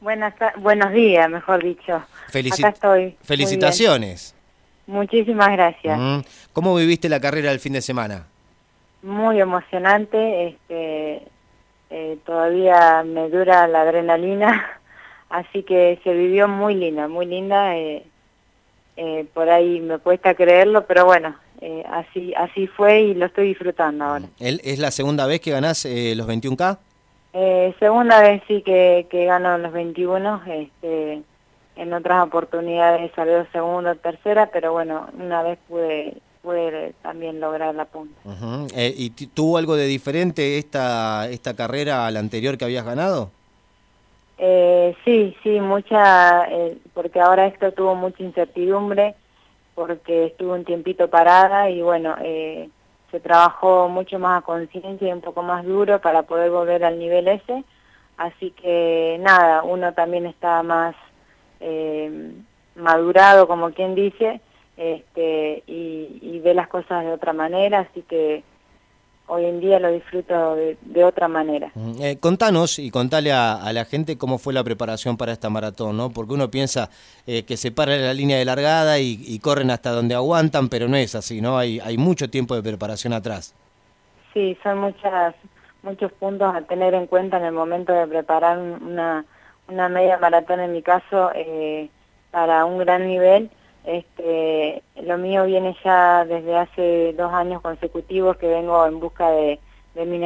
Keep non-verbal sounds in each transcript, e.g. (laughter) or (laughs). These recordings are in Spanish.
Buenas, buenos días, mejor dicho. Acá estoy. Felicitaciones. Muchísimas gracias. Mm. ¿Cómo viviste la carrera el fin de semana? Muy emocionante. Este, eh, todavía me dura la adrenalina, (laughs) así que se vivió muy linda, muy linda. Eh, eh, por ahí me cuesta creerlo, pero bueno, así así fue y lo estoy disfrutando ahora. ¿Es la segunda vez que ganás los 21K? Eh, segunda vez sí que, que gano los 21, este, en otras oportunidades salió segunda tercera, pero bueno, una vez pude, pude también lograr la punta. Eh, ¿Y tuvo algo de diferente esta, esta carrera a la anterior que habías ganado? Eh, sí, sí, mucha, eh, porque ahora esto tuvo mucha incertidumbre, porque estuvo un tiempito parada y bueno, eh, se trabajó mucho más a conciencia y un poco más duro para poder volver al nivel ese. Así que nada, uno también está más eh, madurado, como quien dice, este, y, y ve las cosas de otra manera, así que hoy en día lo disfruto de, otra manera. Eh, contanos y contale a, la gente cómo fue la preparación para esta maratón, ¿no? Porque uno piensa eh, que se para la línea de largada y, corren hasta donde aguantan, pero no es así, ¿no? Hay, hay mucho tiempo de preparación atrás. Sí, son muchas, muchos puntos a tener en cuenta en el momento de preparar una, una media maratón, en mi caso, eh, para un gran nivel este, lo mío viene ya desde hace dos años consecutivos que vengo en busca de, mi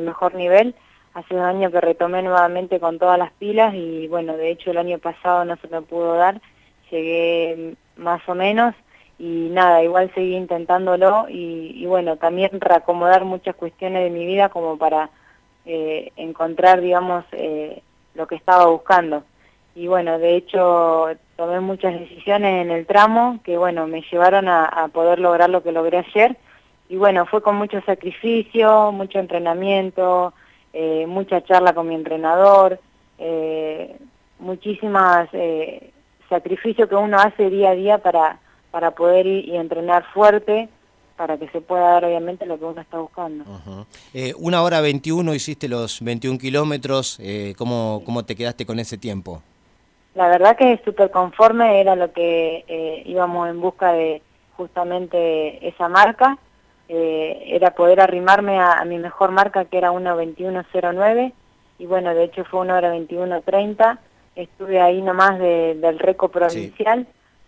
mejor nivel. Hace dos años que retomé nuevamente con todas las pilas y bueno, de hecho el año pasado no se me pudo dar, llegué más o menos y nada, igual seguí intentándolo y, bueno, también reacomodar muchas cuestiones de mi vida como para eh, encontrar, digamos, eh, lo que estaba buscando y bueno, de hecho tomé muchas decisiones en el tramo que bueno, me llevaron a, poder lograr lo que logré ayer y bueno, fue con mucho sacrificio, mucho entrenamiento, eh, mucha charla con mi entrenador, eh, muchísimas eh, sacrificios que uno hace día a día para, para poder ir y entrenar fuerte para que se pueda dar obviamente lo que uno está buscando. Eh, una hora 21 hiciste los 21 kilómetros, eh, ¿cómo, ¿cómo te quedaste con ese tiempo? La verdad que súper conforme, era lo que eh, íbamos en busca de justamente esa marca, eh, era poder arrimarme a, mi mejor marca que era 1.21.09 y bueno, de hecho fue una hora 21.30, estuve ahí nomás del récord provincial,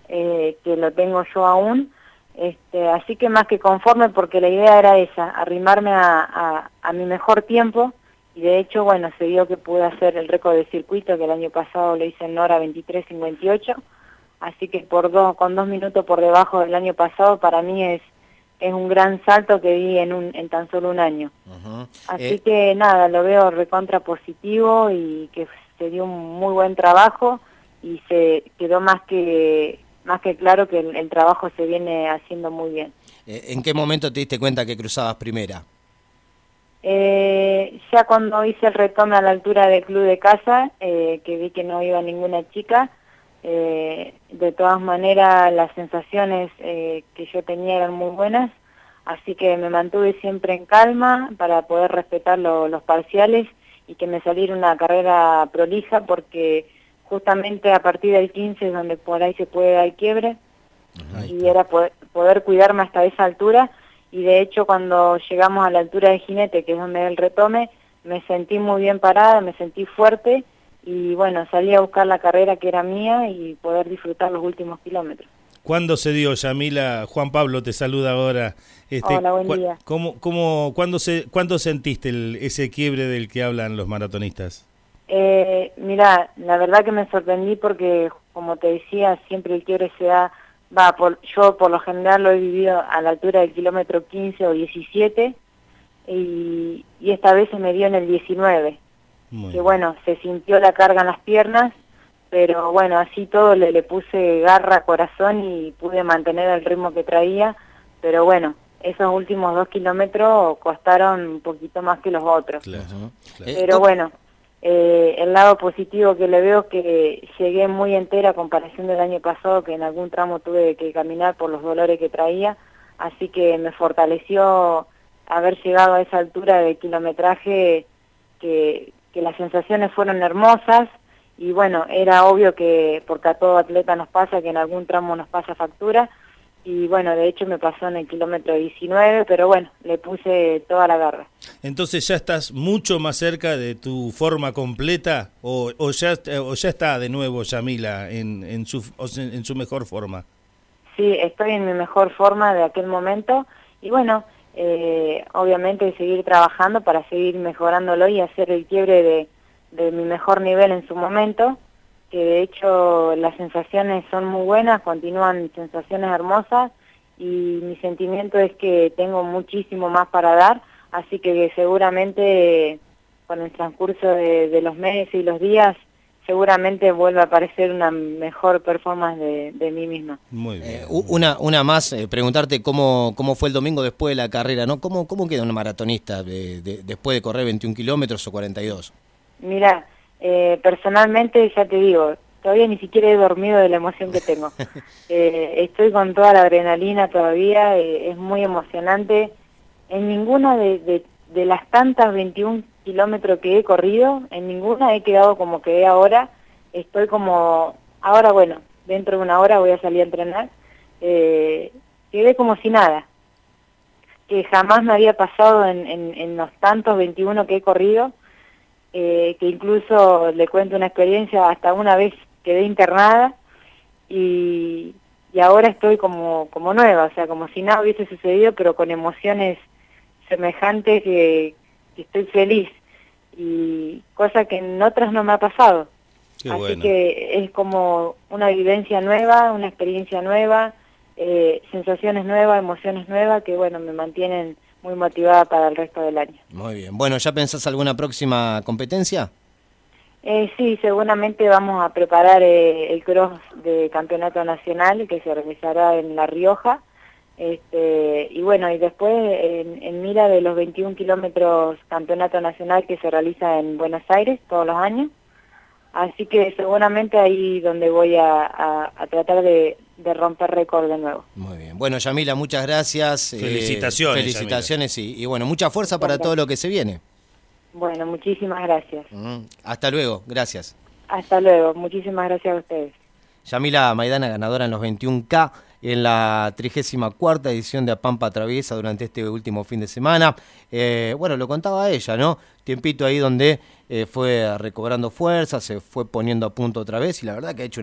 eh, que lo tengo yo aún, este, así que más que conforme porque la idea era esa, arrimarme a, a mi mejor tiempo, y de hecho, bueno, se vio que pude hacer el récord de circuito que el año pasado lo hice en hora 23.58, así que por dos, con dos minutos por debajo del año pasado para mí es, es un gran salto que di en, un, en tan solo un año. Así eh, que nada, lo veo recontra positivo y que se dio un muy buen trabajo y se quedó más que más que claro que el, el trabajo se viene haciendo muy bien. Eh, ¿En qué momento te diste cuenta que cruzabas primera? Eh, ya cuando hice el retome a la altura del club de casa, eh, que vi que no iba ninguna chica, eh, de todas maneras las sensaciones que yo tenía eran muy buenas, así que me mantuve siempre en calma para poder respetar los parciales y que me saliera una carrera prolija porque justamente a partir del 15 es donde por ahí se puede dar quiebre. Y era poder cuidarme hasta esa altura y de hecho cuando llegamos a la altura de Jinete, que es donde el retome, me sentí muy bien parada, me sentí fuerte y bueno, salí a buscar la carrera que era mía y poder disfrutar los últimos kilómetros. ¿Cuándo se dio, Yamila? Juan Pablo te saluda ahora. Este, Hola, buen día. ¿cómo, cómo, cuándo, se, ¿Cuándo sentiste ese quiebre del que hablan los maratonistas? Eh, mira, la verdad que me sorprendí porque, como te decía, siempre el quiebre se da va, por, yo por lo general lo he vivido a la altura del kilómetro 15 o 17 y, y esta vez se me dio en el 19. que bueno, se sintió la carga en las piernas, pero bueno, así todo le, le puse garra, corazón y pude mantener el ritmo que traía, pero bueno, esos últimos dos kilómetros costaron un poquito más que los otros. Pero bueno, eh, el lado positivo que le veo es que llegué muy entera a comparación del año pasado, que en algún tramo tuve que caminar por los dolores que traía, así que me fortaleció haber llegado a esa altura de kilometraje, que, que las sensaciones fueron hermosas y bueno, era obvio que, porque a todo atleta nos pasa, que en algún tramo nos pasa factura, y bueno, de hecho me pasó en el kilómetro 19, pero bueno, le puse toda la garra. Entonces ya estás mucho más cerca de tu forma completa o, o ya, o ya está de nuevo Yamila en, en, su, en su mejor forma. Sí, estoy en mi mejor forma de aquel momento y bueno, eh, obviamente seguir trabajando para seguir mejorándolo y hacer el quiebre de, de mi mejor nivel en su momento que de hecho las sensaciones son muy buenas, continúan sensaciones hermosas y mi sentimiento es que tengo muchísimo más para dar, así que seguramente con el transcurso de, los meses y los días seguramente vuelva a aparecer una mejor performance de, mí misma. Muy bien. Eh, una, una más, eh, preguntarte cómo, cómo fue el domingo después de la carrera, ¿no? ¿Cómo, cómo queda un maratonista después de correr 21 kilómetros o 42? Mira, eh, personalmente, ya te digo, todavía ni siquiera he dormido de la emoción que tengo. (laughs) Eh, estoy con toda la adrenalina todavía, eh, es muy emocionante. En ninguna de, de, las tantas 21 kilómetros que he corrido, en ninguna he quedado como quedé ahora. Estoy como, ahora bueno, dentro de una hora voy a salir a entrenar. quedé como si nada, que jamás me había pasado en, en, en los tantos 21 que he corrido eh, que incluso le cuento una experiencia, hasta una vez quedé internada y, y ahora estoy como, como nueva, o sea, como si nada hubiese sucedido, pero con emociones semejantes que, estoy feliz y cosa que en otras no me ha pasado. Así que es como una vivencia nueva, una experiencia nueva, eh, sensaciones nuevas, emociones nuevas que bueno, me mantienen muy motivada para el resto del año. Muy bien. Bueno, ¿ya pensás alguna próxima competencia? Eh, sí, seguramente vamos a preparar eh, el cross de campeonato nacional que se realizará en La Rioja. Este, y bueno, y después en, mira de los 21 kilómetros campeonato nacional que se realiza en Buenos Aires todos los años. Así que seguramente ahí donde voy a tratar de, de romper récord de nuevo. Muy bien. Bueno, Yamila, muchas gracias. Eh, felicitaciones. felicitaciones y, bueno, mucha fuerza para todo lo que se viene. Bueno, muchísimas gracias. Hasta luego, gracias. Hasta luego, muchísimas gracias a ustedes. Yamila Maidana, ganadora en los 21K en la 34 edición de Apampa Traviesa durante este último fin de semana. Eh, bueno, lo contaba ella, ¿no? Tiempito ahí donde eh, fue recobrando fuerza, se fue poniendo a punto otra vez y la verdad que ha hecho una